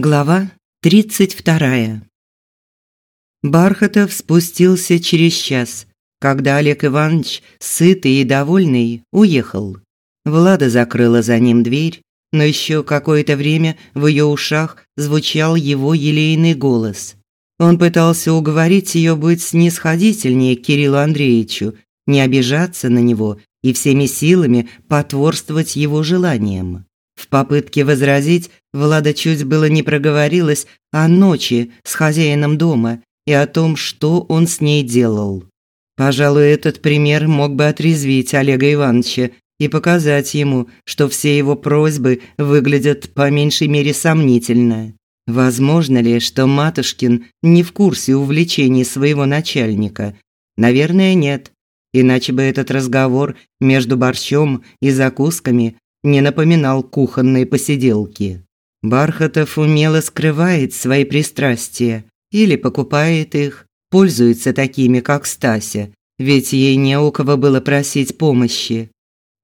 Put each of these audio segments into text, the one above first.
Глава 32. Бархатов спустился через час, когда Олег Иванович, сытый и довольный, уехал. Влада закрыла за ним дверь, но еще какое-то время в ее ушах звучал его елейный голос. Он пытался уговорить ее быть снисходительнее к Кириллу Андреевичу, не обижаться на него и всеми силами потворствовать его желаниям. В попытке возразить Влада чуть было не проговорилась о ночи с хозяином дома и о том, что он с ней делал. Пожалуй, этот пример мог бы отрезвить Олега Ивановича и показать ему, что все его просьбы выглядят по меньшей мере сомнительно. Возможно ли, что Матушкин не в курсе увлечений своего начальника? Наверное, нет. Иначе бы этот разговор между борщом и закусками не напоминал кухонные посиделки. Бархатов умело скрывает свои пристрастия или покупает их, пользуется такими, как Стася, ведь ей не у кого было просить помощи.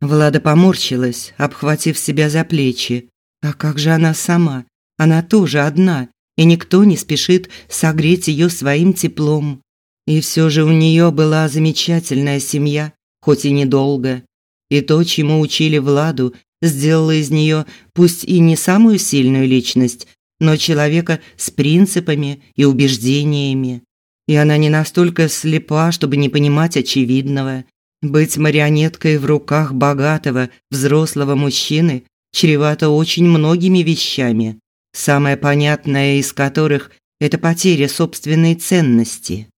Влада поморщилась, обхватив себя за плечи. А как же она сама? Она тоже одна, и никто не спешит согреть ее своим теплом. И все же у нее была замечательная семья, хоть и недолго. И то, чему учили Владу, сделало из нее пусть и не самую сильную личность, но человека с принципами и убеждениями. И она не настолько слепа, чтобы не понимать очевидного. Быть марионеткой в руках богатого, взрослого мужчины чревато очень многими вещами, самое понятное из которых – это потеря собственной ценности.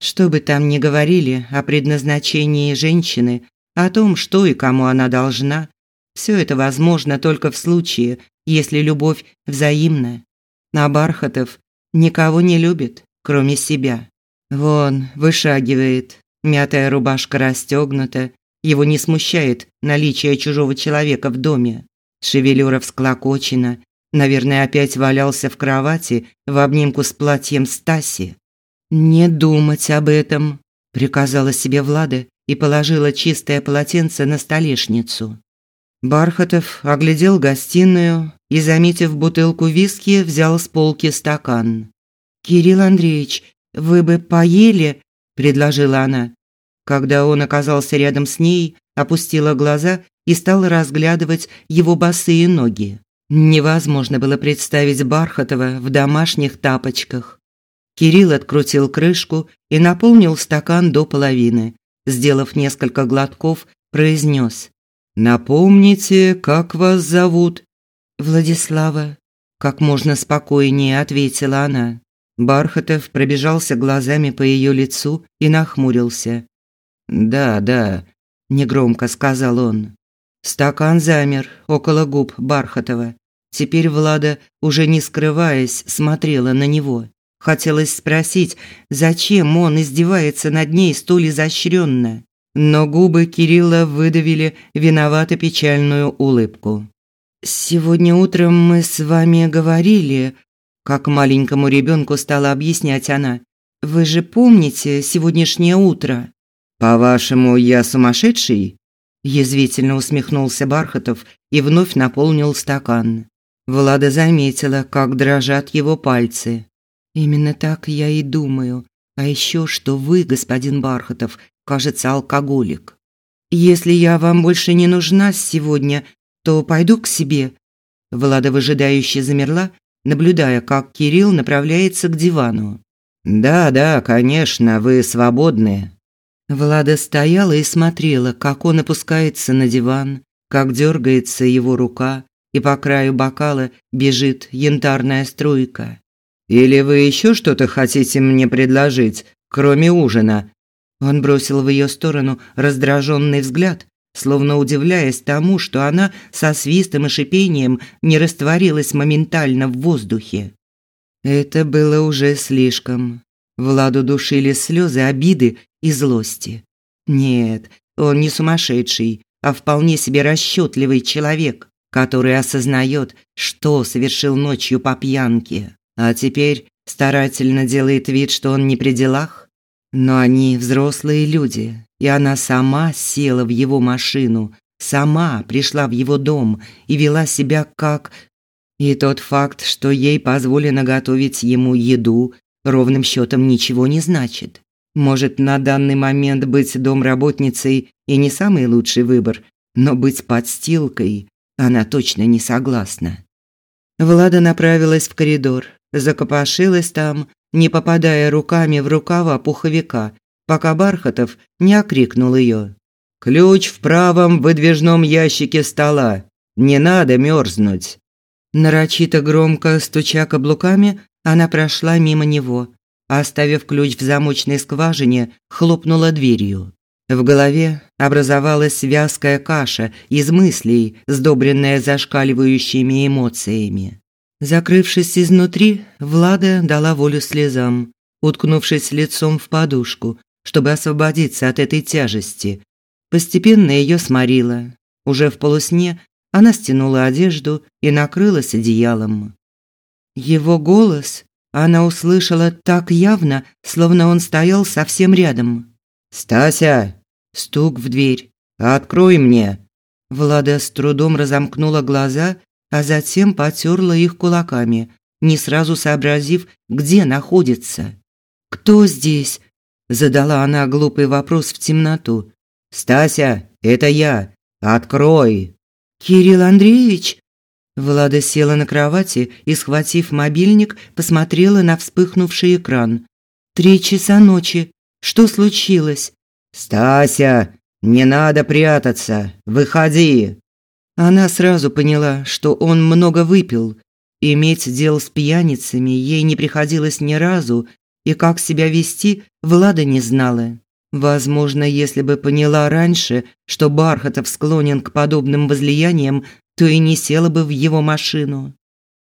Что бы там ни говорили о предназначении женщины, о том, что и кому она должна, все это возможно только в случае, если любовь взаимна. А Бархатов никого не любит, кроме себя. Вон, вышагивает, мятая рубашка расстегнута, его не смущает наличие чужого человека в доме. Шевелюра всклокочена, наверное, опять валялся в кровати в обнимку с платьем Стаси. «Не думать об этом», – приказала себе Влада и положила чистое полотенце на столешницу. Бархатов оглядел гостиную и, заметив бутылку виски, взял с полки стакан. «Кирилл Андреевич, вы бы поели?» – предложила она. Когда он оказался рядом с ней, опустила глаза и стала разглядывать его босые ноги. Невозможно было представить Бархатова в домашних тапочках. Кирилл открутил крышку и наполнил стакан до половины. Сделав несколько глотков, произнес Напомните, как вас зовут? Владислава, как можно спокойнее ответила она. Бархатов пробежался глазами по ее лицу и нахмурился. "Да, да", негромко сказал он. Стакан замер около губ Бархатова. Теперь Влада, уже не скрываясь, смотрела на него. Хотелось спросить, зачем он издевается над ней столь изощренно но губы Кирилла выдавили виновато печальную улыбку. «Сегодня утром мы с вами говорили», как маленькому ребенку стала объяснять она. «Вы же помните сегодняшнее утро?» «По-вашему, я сумасшедший?» Язвительно усмехнулся Бархатов и вновь наполнил стакан. Влада заметила, как дрожат его пальцы. «Именно так я и думаю. А еще, что вы, господин Бархатов, кажется, алкоголик. Если я вам больше не нужна сегодня, то пойду к себе. Влада выжидающе замерла, наблюдая, как Кирилл направляется к дивану. Да, да, конечно, вы свободны. Влада стояла и смотрела, как он опускается на диван, как дергается его рука, и по краю бокала бежит янтарная струйка. Или вы еще что-то хотите мне предложить, кроме ужина? Он бросил в ее сторону раздраженный взгляд, словно удивляясь тому, что она со свистом и шипением не растворилась моментально в воздухе. Это было уже слишком. Владу душили слезы обиды и злости. Нет, он не сумасшедший, а вполне себе расчетливый человек, который осознает, что совершил ночью по пьянке, а теперь старательно делает вид, что он не при делах. Но они взрослые люди, и она сама села в его машину, сама пришла в его дом и вела себя как... И тот факт, что ей позволено готовить ему еду, ровным счетом ничего не значит. Может, на данный момент быть домработницей и не самый лучший выбор, но быть подстилкой она точно не согласна. Влада направилась в коридор, закопошилась там, не попадая руками в рукава пуховика, пока Бархатов не окрикнул ее. «Ключ в правом выдвижном ящике стола. Не надо мерзнуть». Нарочито громко стуча каблуками, она прошла мимо него, оставив ключ в замочной скважине, хлопнула дверью. В голове образовалась вязкая каша из мыслей, сдобренная зашкаливающими эмоциями. Закрывшись изнутри, Влада дала волю слезам, уткнувшись лицом в подушку, чтобы освободиться от этой тяжести. Постепенно ее сморило. Уже в полусне она стянула одежду и накрылась одеялом. Его голос она услышала так явно, словно он стоял совсем рядом. «Стася!» Стук в дверь. «Открой мне!» Влада с трудом разомкнула глаза, а затем потерла их кулаками, не сразу сообразив, где находится. «Кто здесь?» – задала она глупый вопрос в темноту. «Стася, это я! Открой!» «Кирилл Андреевич?» Влада села на кровати и, схватив мобильник, посмотрела на вспыхнувший экран. «Три часа ночи. Что случилось?» «Стася, не надо прятаться. Выходи!» Она сразу поняла, что он много выпил. Иметь дело с пьяницами ей не приходилось ни разу, и как себя вести, Влада не знала. Возможно, если бы поняла раньше, что Бархатов склонен к подобным возлияниям, то и не села бы в его машину.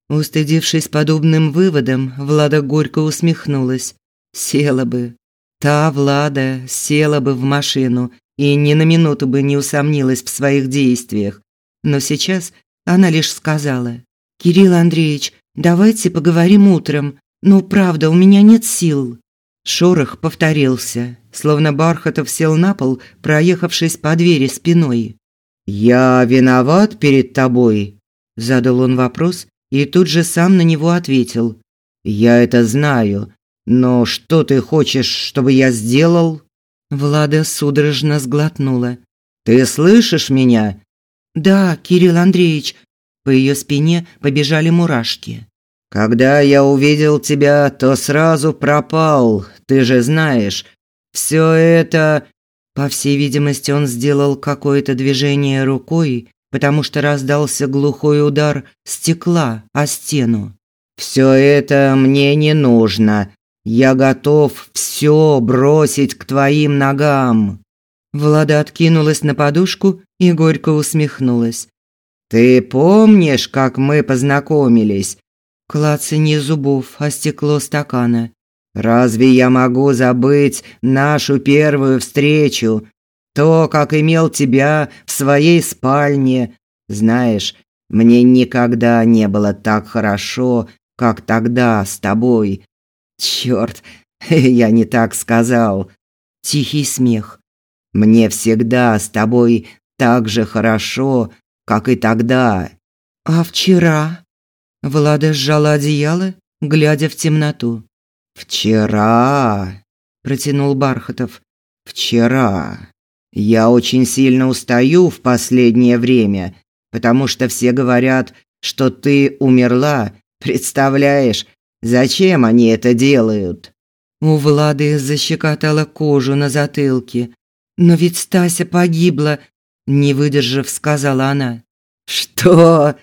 Устыдившись подобным выводом, Влада горько усмехнулась. Села бы. Та Влада села бы в машину и ни на минуту бы не усомнилась в своих действиях. Но сейчас она лишь сказала: "Кирилл Андреевич, давайте поговорим утром. Ну, правда, у меня нет сил". Шорох повторился, словно Бархатов сел на пол, проехавшись по двери спиной. «Я виноват перед тобой?» – задал он вопрос и тут же сам на него ответил. «Я это знаю, но что ты хочешь, чтобы я сделал?» Влада судорожно сглотнула. «Ты слышишь меня?» «Да, Кирилл Андреевич». По ее спине побежали мурашки. «Когда я увидел тебя, то сразу пропал, ты же знаешь. Все это по всей видимости, он сделал какое-то движение рукой, потому что раздался глухой удар стекла о стену. Все это мне не нужно. Я готов все бросить к твоим ногам. Влада откинулась на подушку и горько усмехнулась. Ты помнишь, как мы познакомились? Клацанье зубов о стекло стакана. Разве я могу забыть нашу первую встречу? То, как имел тебя в своей спальне. Знаешь, мне никогда не было так хорошо, как тогда с тобой. Черт, я не так сказал. Тихий смех. Мне всегда с тобой так же хорошо, как и тогда. А вчера? Влада сжала одеяло, глядя в темноту. «Вчера», – протянул Бархатов, – «вчера. Я очень сильно устаю в последнее время, потому что все говорят, что ты умерла. Представляешь, зачем они это делают?» У Влады защекотала кожу на затылке. «Но ведь Стася погибла», – не выдержав, сказала она. «Что?»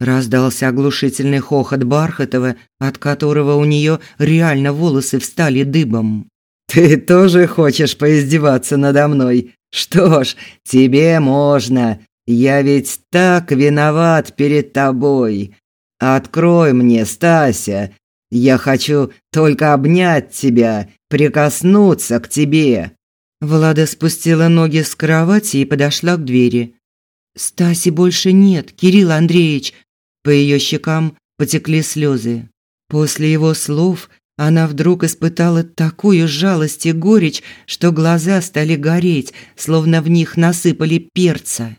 Раздался оглушительный хохот Бархатова, от которого у нее реально волосы встали дыбом. «Ты тоже хочешь поиздеваться надо мной? Что ж, тебе можно. Я ведь так виноват перед тобой. Открой мне, Стася. Я хочу только обнять тебя, прикоснуться к тебе». Влада спустила ноги с кровати и подошла к двери. «Стаси больше нет, Кирилл Андреевич. По ее щекам потекли слезы. После его слов она вдруг испытала такую жалость и горечь, что глаза стали гореть, словно в них насыпали перца.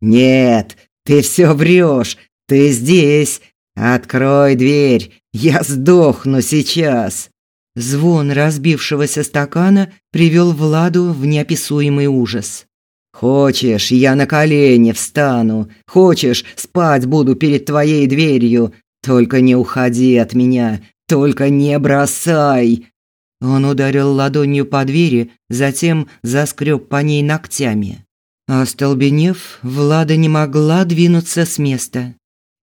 «Нет, ты все врешь. Ты здесь. Открой дверь, я сдохну сейчас. Звон разбившегося стакана привел Владу в неописуемый ужас. Хочешь, я на колени встану. Хочешь, спать буду перед твоей дверью. Только не уходи от меня, только не бросай. Он ударил ладонью по двери, затем заскреб по ней ногтями. Остолбенев, Влада не могла двинуться с места.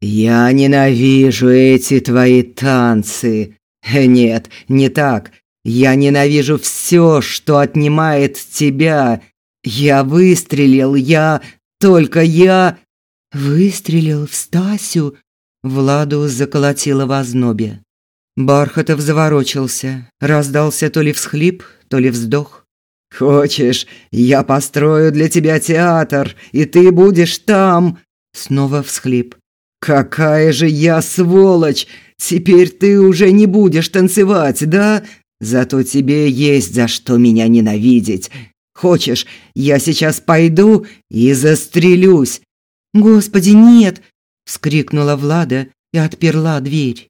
«Я ненавижу эти твои танцы. Нет, не так. Я ненавижу все, что отнимает тебя. Я выстрелил, я... Только я...» «Выстрелил в Стасю?» Владу заколотило в ознобе. Бархатов заворочился, раздался то ли всхлип, то ли вздох. «Хочешь, я построю для тебя театр, и ты будешь там?» Снова всхлип. «Какая же я сволочь! Теперь ты уже не будешь танцевать, да? Зато тебе есть за что меня ненавидеть. Хочешь, я сейчас пойду и застрелюсь?» «Господи, нет!» – вскрикнула Влада и отперла дверь.